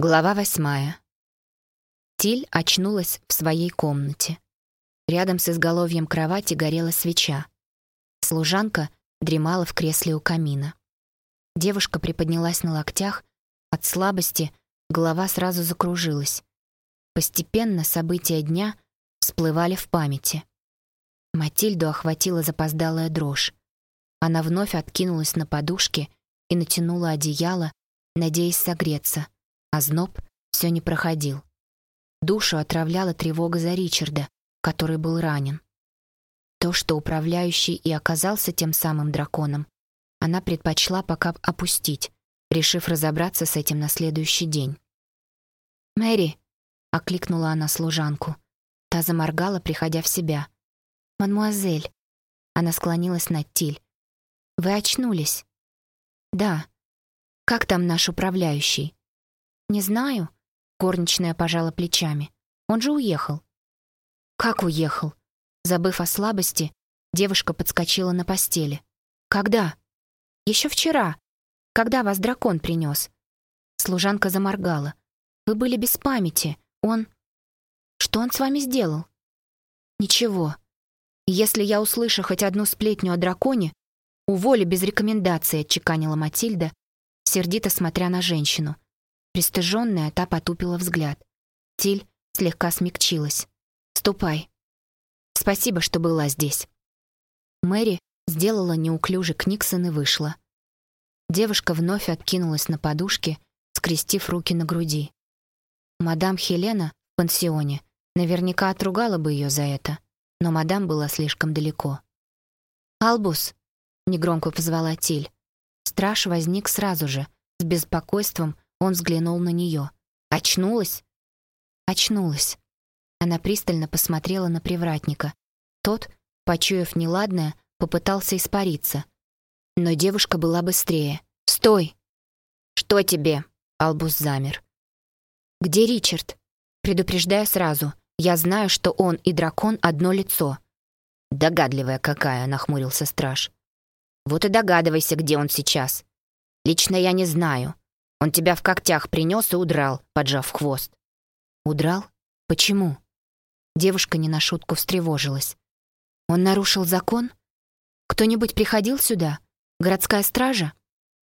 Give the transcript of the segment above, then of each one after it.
Глава восьмая. Тиль очнулась в своей комнате. Рядом с изголовьем кровати горела свеча. Служанка дремала в кресле у камина. Девушка приподнялась на локтях. От слабости голова сразу закружилась. Постепенно события дня всплывали в памяти. Матильду охватила запоздалая дрожь. Она вновь откинулась на подушке и натянула одеяло, надеясь согреться — а зноб все не проходил. Душу отравляла тревога за Ричарда, который был ранен. То, что управляющий и оказался тем самым драконом, она предпочла пока опустить, решив разобраться с этим на следующий день. «Мэри!» — окликнула она служанку. Та заморгала, приходя в себя. «Мадмуазель!» Она склонилась над Тиль. «Вы очнулись?» «Да. Как там наш управляющий?» «Не знаю», — горничная пожала плечами. «Он же уехал». «Как уехал?» Забыв о слабости, девушка подскочила на постели. «Когда?» «Еще вчера. Когда вас дракон принес?» Служанка заморгала. «Вы были без памяти. Он...» «Что он с вами сделал?» «Ничего. Если я услышу хоть одну сплетню о драконе, уволю без рекомендации», — отчеканила Матильда, сердито смотря на женщину. Пристыженная, та потупила взгляд. Тиль слегка смягчилась. «Ступай. Спасибо, что была здесь». Мэри сделала неуклюжий книксон и вышла. Девушка вновь откинулась на подушке, скрестив руки на груди. Мадам Хелена в пансионе наверняка отругала бы ее за это, но мадам была слишком далеко. «Албус!» — негромко позвала Тиль. Страж возник сразу же, с беспокойством, он взглянул на нее. «Очнулась?» «Очнулась». Она пристально посмотрела на привратника. Тот, почуяв неладное, попытался испариться. Но девушка была быстрее. «Стой!» «Что тебе?» Албус замер. «Где Ричард?» «Предупреждаю сразу. Я знаю, что он и дракон одно лицо». «Догадливая какая», — нахмурился страж. «Вот и догадывайся, где он сейчас. Лично я не знаю. Он тебя в когтях принес и удрал, поджав хвост. Удрал? Почему? Девушка не на шутку встревожилась. Он нарушил закон? Кто-нибудь приходил сюда? Городская стража?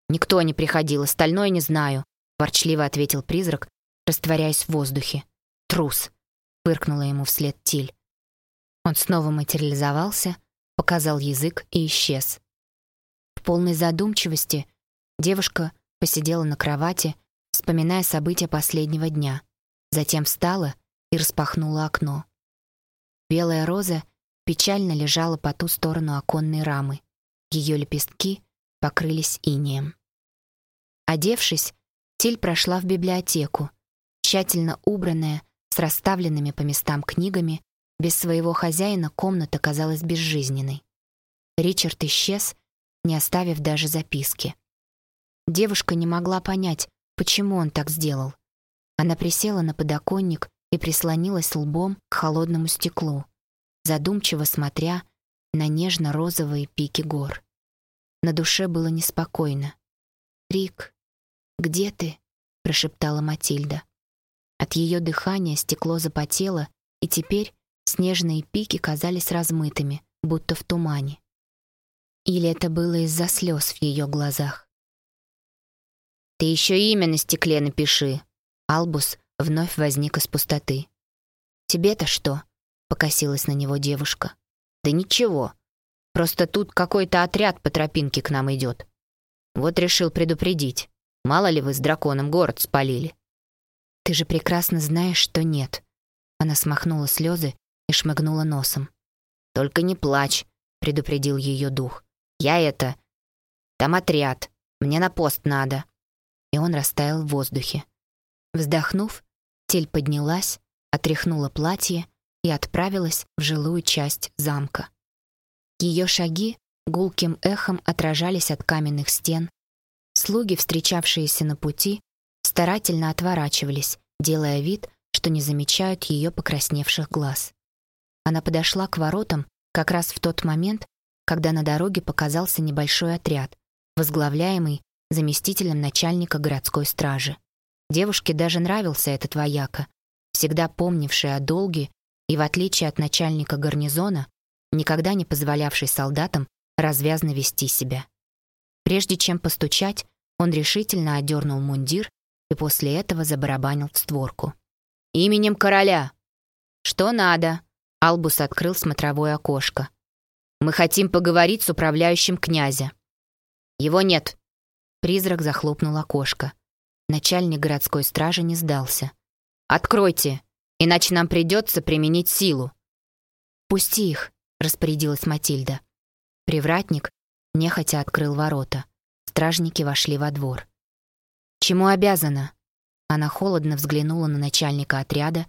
Никто не приходил, остальное не знаю, ворчливо ответил призрак, растворяясь в воздухе. Трус, фыркнула ему вслед Тиль. Он снова материализовался, показал язык и исчез. В полной задумчивости девушка посидела на кровати, вспоминая события последнего дня. Затем встала и распахнула окно. Белая роза печально лежала по ту сторону оконной рамы. Ее лепестки покрылись инеем. Одевшись, Тиль прошла в библиотеку, тщательно убранная, с расставленными по местам книгами, без своего хозяина комната казалась безжизненной. Ричард исчез, не оставив даже записки. Девушка не могла понять, почему он так сделал. Она присела на подоконник и прислонилась лбом к холодному стеклу, задумчиво смотря на нежно-розовые пики гор. На душе было неспокойно. «Рик, где ты?» — прошептала Матильда. От ее дыхания стекло запотело, и теперь снежные пики казались размытыми, будто в тумане. Или это было из-за слез в ее глазах? «Ты еще имя на стекле напиши». Албус вновь возник из пустоты. «Тебе-то что?» — покосилась на него девушка. «Да ничего. Просто тут какой-то отряд по тропинке к нам идет. Вот решил предупредить. Мало ли вы с драконом город спалили». «Ты же прекрасно знаешь, что нет». Она смахнула слезы и шмыгнула носом. «Только не плачь», — предупредил ее дух. «Я это... Там отряд. Мне на пост надо» и он растаял в воздухе. Вздохнув, Тель поднялась, отряхнула платье и отправилась в жилую часть замка. Ее шаги гулким эхом отражались от каменных стен. Слуги, встречавшиеся на пути, старательно отворачивались, делая вид, что не замечают ее покрасневших глаз. Она подошла к воротам как раз в тот момент, когда на дороге показался небольшой отряд, возглавляемый заместителем начальника городской стражи. Девушке даже нравился этот вояка, всегда помнивший о долге и, в отличие от начальника гарнизона, никогда не позволявший солдатам развязно вести себя. Прежде чем постучать, он решительно одернул мундир и после этого забарабанил в створку. «Именем короля!» «Что надо?» Албус открыл смотровое окошко. «Мы хотим поговорить с управляющим князя». «Его нет». Призрак захлопнул окошко. Начальник городской стражи не сдался. «Откройте, иначе нам придется применить силу». «Пусти их», — распорядилась Матильда. Привратник нехотя открыл ворота. Стражники вошли во двор. «Чему обязана?» Она холодно взглянула на начальника отряда,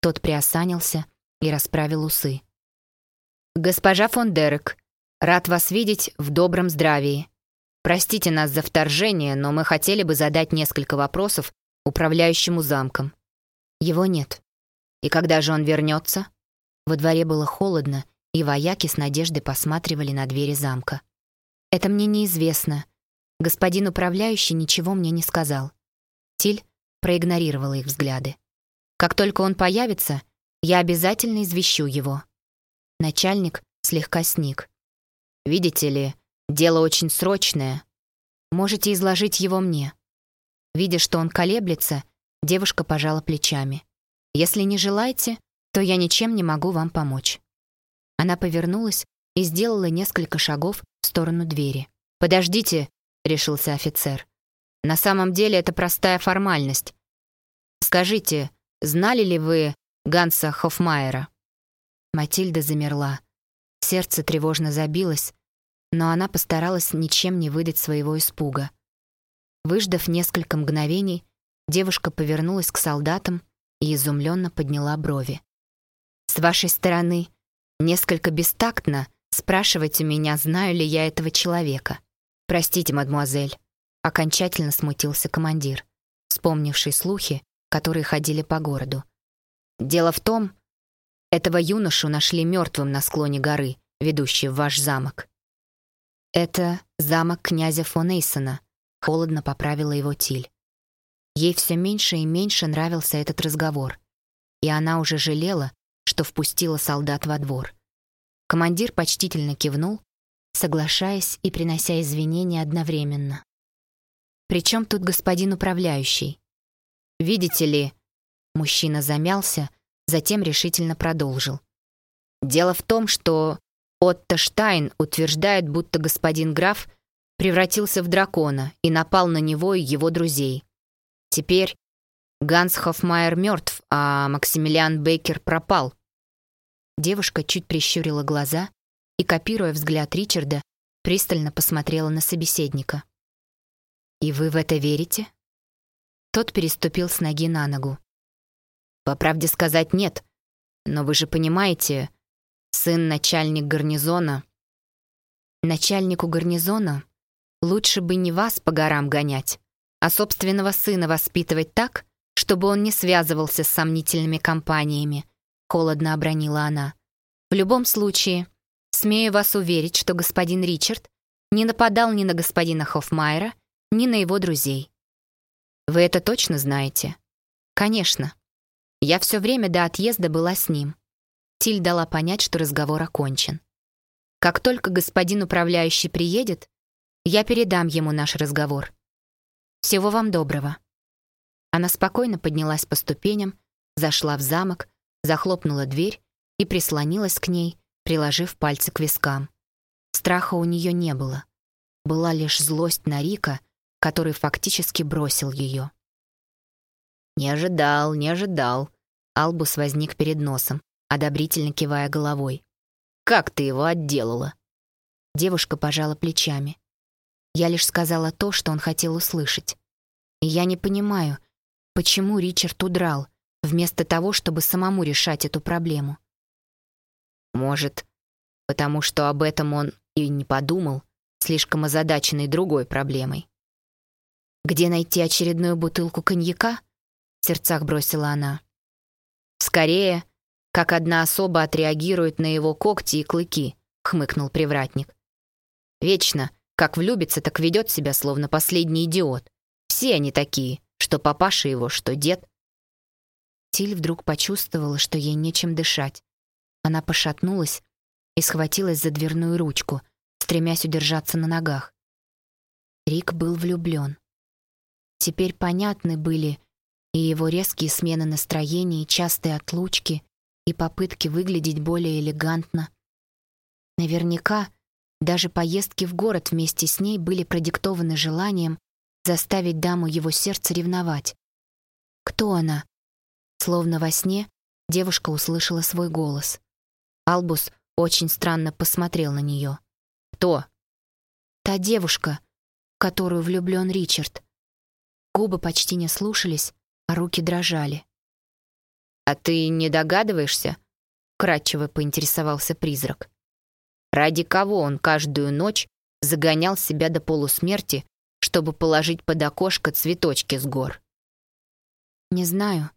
тот приосанился и расправил усы. «Госпожа фон Дерек, рад вас видеть в добром здравии. Простите нас за вторжение, но мы хотели бы задать несколько вопросов управляющему замком. Его нет. И когда же он вернется?» Во дворе было холодно, и вояки с надеждой посматривали на двери замка. «Это мне неизвестно», Господин управляющий ничего мне не сказал. Тиль проигнорировала их взгляды. Как только он появится, я обязательно извещу его. Начальник слегка сник. Видите ли, дело очень срочное. Можете изложить его мне. Видя, что он колеблется, девушка пожала плечами. Если не желаете, то я ничем не могу вам помочь. Она повернулась и сделала несколько шагов в сторону двери. «Подождите!» решился офицер. «На самом деле это простая формальность. Скажите, знали ли вы Ганса Хофмайера?» Матильда замерла. Сердце тревожно забилось, но она постаралась ничем не выдать своего испуга. Выждав несколько мгновений, девушка повернулась к солдатам и изумленно подняла брови. «С вашей стороны, несколько бестактно спрашивать у меня, знаю ли я этого человека. «Простите, мадмуазель», — окончательно смутился командир, вспомнивший слухи, которые ходили по городу. «Дело в том, этого юношу нашли мертвым на склоне горы, ведущей в ваш замок». «Это замок князя фон Эйсона», — холодно поправила его Тиль. Ей все меньше и меньше нравился этот разговор, и она уже жалела, что впустила солдат во двор. Командир почтительно кивнул соглашаясь и принося извинения одновременно. «Причем тут господин управляющий?» «Видите ли...» Мужчина замялся, затем решительно продолжил. «Дело в том, что Отто Штайн утверждает, будто господин граф превратился в дракона и напал на него и его друзей. Теперь Ганс Хоффмайер мертв, а Максимилиан Бейкер пропал». Девушка чуть прищурила глаза и, копируя взгляд Ричарда, пристально посмотрела на собеседника. «И вы в это верите?» Тот переступил с ноги на ногу. «По правде сказать, нет. Но вы же понимаете, сын начальник гарнизона...» «Начальнику гарнизона лучше бы не вас по горам гонять, а собственного сына воспитывать так, чтобы он не связывался с сомнительными компаниями», — холодно обронила она. «В любом случае, Смею вас уверить, что господин Ричард не нападал ни на господина Хоффмайера, ни на его друзей. Вы это точно знаете? Конечно. Я все время до отъезда была с ним. Тиль дала понять, что разговор окончен. Как только господин управляющий приедет, я передам ему наш разговор. Всего вам доброго. Она спокойно поднялась по ступеням, зашла в замок, захлопнула дверь и прислонилась к ней, приложив пальцы к вискам. Страха у нее не было. Была лишь злость на Рика, который фактически бросил ее. «Не ожидал, не ожидал». Албус возник перед носом, одобрительно кивая головой. «Как ты его отделала?» Девушка пожала плечами. Я лишь сказала то, что он хотел услышать. И я не понимаю, почему Ричард удрал, вместо того, чтобы самому решать эту проблему. Может, потому что об этом он и не подумал, слишком озадаченный другой проблемой. «Где найти очередную бутылку коньяка?» — в сердцах бросила она. «Скорее, как одна особа отреагирует на его когти и клыки», — хмыкнул привратник. «Вечно, как влюбится, так ведет себя, словно последний идиот. Все они такие, что папаша его, что дед. Тиль вдруг почувствовала, что ей нечем дышать. Она пошатнулась и схватилась за дверную ручку, стремясь удержаться на ногах. Рик был влюблен. Теперь понятны были и его резкие смены настроения, и частые отлучки, и попытки выглядеть более элегантно. Наверняка даже поездки в город вместе с ней были продиктованы желанием заставить даму его сердца ревновать. Кто она? Словно во сне девушка услышала свой голос. Албус очень странно посмотрел на нее. «Кто?» «Та девушка, в которую влюблен Ричард». Губы почти не слушались, а руки дрожали. «А ты не догадываешься?» — кратчево поинтересовался призрак. «Ради кого он каждую ночь загонял себя до полусмерти, чтобы положить под окошко цветочки с гор?» «Не знаю.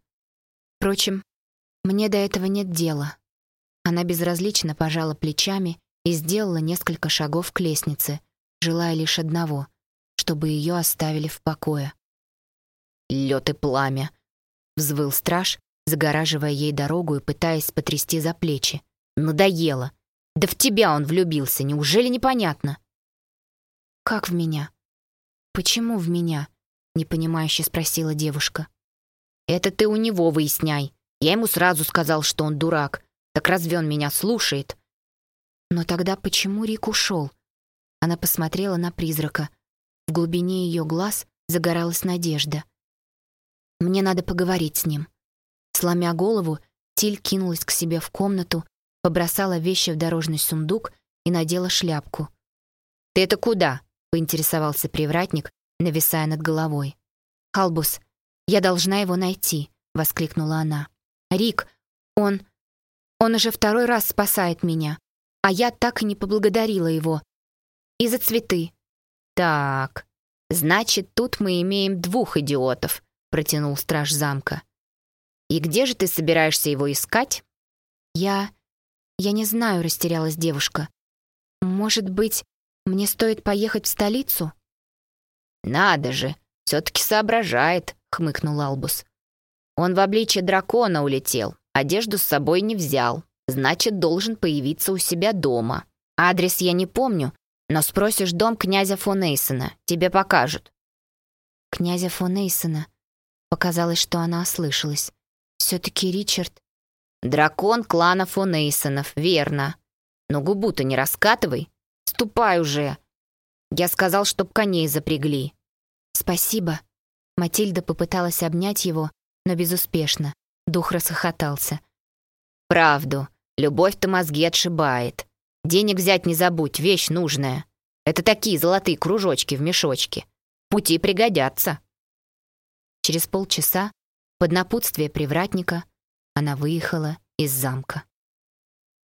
Впрочем, мне до этого нет дела». Она безразлично пожала плечами и сделала несколько шагов к лестнице, желая лишь одного — чтобы ее оставили в покое. «Лед и пламя!» — взвыл страж, загораживая ей дорогу и пытаясь потрясти за плечи. «Надоело! Да в тебя он влюбился, неужели непонятно?» «Как в меня? Почему в меня?» — непонимающе спросила девушка. «Это ты у него выясняй. Я ему сразу сказал, что он дурак. Так разве он меня слушает?» «Но тогда почему Рик ушел?» Она посмотрела на призрака. В глубине ее глаз загоралась надежда. «Мне надо поговорить с ним». Сломя голову, Тиль кинулась к себе в комнату, побросала вещи в дорожный сундук и надела шляпку. «Ты это куда?» — поинтересовался привратник, нависая над головой. «Халбус, я должна его найти», — воскликнула она. «Рик, он... он уже второй раз спасает меня, а я так и не поблагодарила его. И за цветы». «Так, значит, тут мы имеем двух идиотов», — протянул страж замка. «И где же ты собираешься его искать?» «Я... я не знаю», — растерялась девушка. «Может быть, мне стоит поехать в столицу?» «Надо же, все-таки соображает», — хмыкнул Албус. «Он в обличье дракона улетел, одежду с собой не взял, значит, должен появиться у себя дома. Адрес я не помню, но спросишь дом князя фон Эйсона, тебе покажут». «Князя фон Эйсона», Показалось, что она ослышалась. Все-таки Ричард... «Дракон клана фон Эйсонов, верно. Но губу-то не раскатывай. Ступай уже. Я сказал, чтоб коней запрягли». «Спасибо». Матильда попыталась обнять его, но безуспешно. Дух расхохотался. «Правду. Любовь-то мозги отшибает. Денег взять не забудь, вещь нужная. Это такие золотые кружочки в мешочке. Пути пригодятся». Через полчаса, под напутствие привратника, она выехала из замка.